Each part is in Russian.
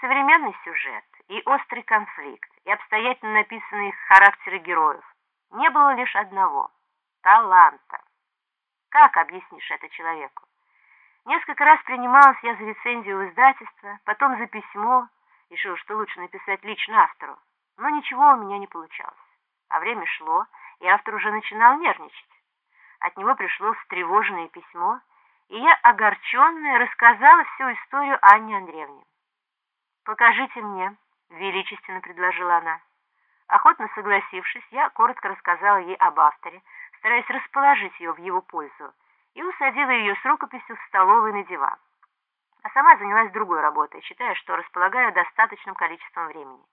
современный сюжет, и острый конфликт, и обстоятельно написанные характеры героев. Не было лишь одного – таланта. Как объяснишь это человеку? Несколько раз принималась я за рецензию в издательство, потом за письмо, решил, что лучше написать лично автору, но ничего у меня не получалось. А время шло, и автор уже начинал нервничать. От него пришло встревоженное письмо, и я, огорченная, рассказала всю историю Анне Андреевне. «Покажите мне», — величественно предложила она. Охотно согласившись, я коротко рассказала ей об авторе, стараясь расположить ее в его пользу, и усадила ее с рукописью в столовой на диван. А сама занялась другой работой, считая, что располагаю достаточным количеством времени.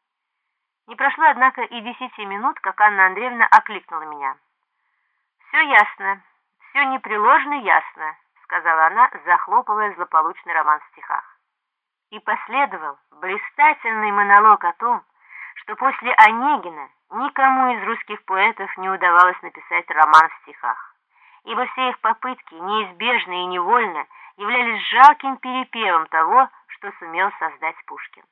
Не прошло, однако, и десяти минут, как Анна Андреевна окликнула меня. «Все ясно, все непреложно ясно», — сказала она, захлопывая злополучный роман в стихах. И последовал блистательный монолог о том, что после Онегина никому из русских поэтов не удавалось написать роман в стихах, ибо все их попытки, неизбежно и невольно, являлись жалким перепевом того, что сумел создать Пушкин.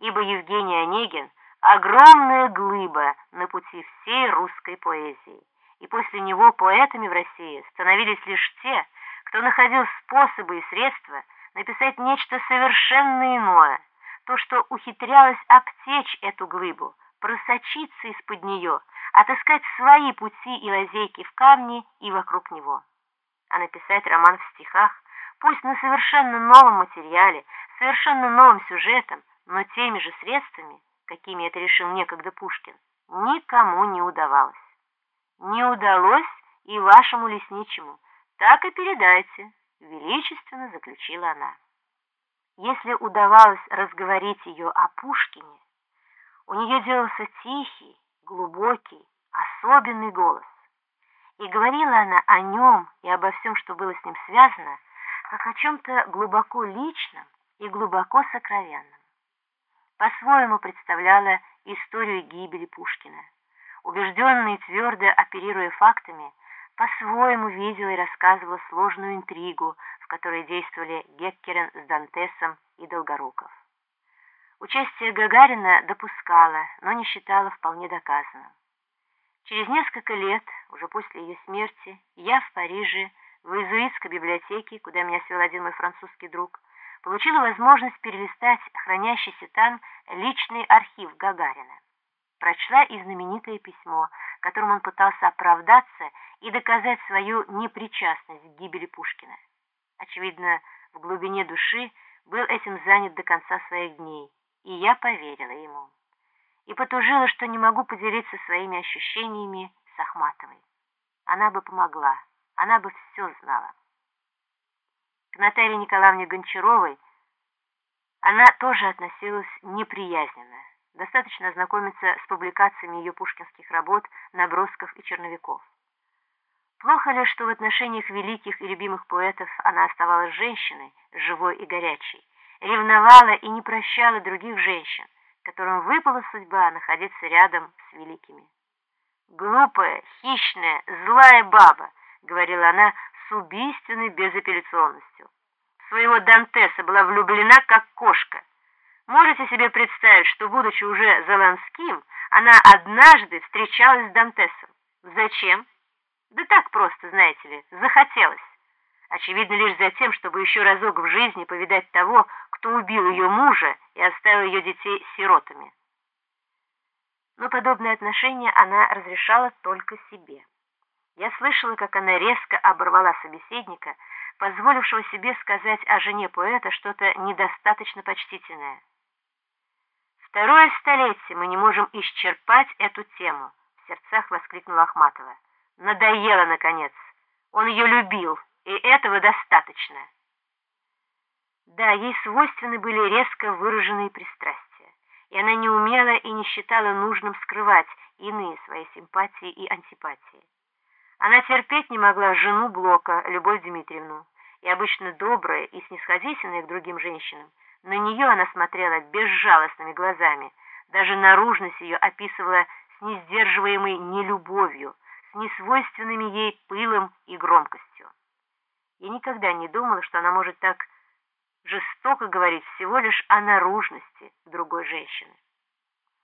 Ибо Евгений Онегин – огромная глыба на пути всей русской поэзии, и после него поэтами в России становились лишь те, кто находил способы и средства написать нечто совершенно иное, то, что ухитрялось обтечь эту глыбу, просочиться из-под нее, отыскать свои пути и лазейки в камне и вокруг него. А написать роман в стихах, пусть на совершенно новом материале, совершенно новым сюжетом, но теми же средствами, какими это решил некогда Пушкин, никому не удавалось. Не удалось и вашему лесничему, так и передайте, величественно заключила она. Если удавалось разговорить ее о Пушкине, у нее делался тихий, глубокий, особенный голос. И говорила она о нем и обо всем, что было с ним связано, как о чем-то глубоко личном и глубоко сокровенном. По-своему представляла историю гибели Пушкина. Убежденно и твердо оперируя фактами, по-своему видела и рассказывала сложную интригу, в которой действовали Геккерен с Дантесом и Долгоруков. Участие Гагарина допускала, но не считала вполне доказанным. Через несколько лет, уже после ее смерти, я в Париже, в иезуитской библиотеке, куда меня свел один мой французский друг, получила возможность перелистать хранящийся там личный архив Гагарина. Прочла и знаменитое письмо, которым он пытался оправдаться и доказать свою непричастность к гибели Пушкина. Очевидно, в глубине души был этим занят до конца своих дней, и я поверила ему. И потужила, что не могу поделиться своими ощущениями с Ахматовой. Она бы помогла, она бы все знала. К Наталье Николаевне Гончаровой она тоже относилась неприязненно. Достаточно ознакомиться с публикациями ее пушкинских работ, набросков и черновиков. Плохо ли, что в отношениях великих и любимых поэтов она оставалась женщиной, живой и горячей, ревновала и не прощала других женщин, которым выпала судьба находиться рядом с великими. «Глупая, хищная, злая баба», — говорила она с убийственной безапелляционностью. Своего Дантеса была влюблена, как кошка. Можете себе представить, что, будучи уже Заланским, она однажды встречалась с Дантесом? Зачем? Да так просто, знаете ли, захотелось. Очевидно, лишь за тем, чтобы еще разок в жизни повидать того, кто убил ее мужа и оставил ее детей сиротами. Но подобное отношение она разрешала только себе. Я слышала, как она резко оборвала собеседника, позволившего себе сказать о жене поэта что-то недостаточно почтительное. Второе столетие мы не можем исчерпать эту тему, в сердцах воскликнула Ахматова. Надоело, наконец. Он ее любил, и этого достаточно. Да, ей свойственны были резко выраженные пристрастия, и она не умела и не считала нужным скрывать иные свои симпатии и антипатии. Она терпеть не могла жену Блока, Любовь Дмитриевну, и обычно добрая и снисходительная к другим женщинам, на нее она смотрела безжалостными глазами, даже наружность ее описывала с несдерживаемой нелюбовью, несвойственными ей пылом и громкостью. Я никогда не думала, что она может так жестоко говорить всего лишь о наружности другой женщины.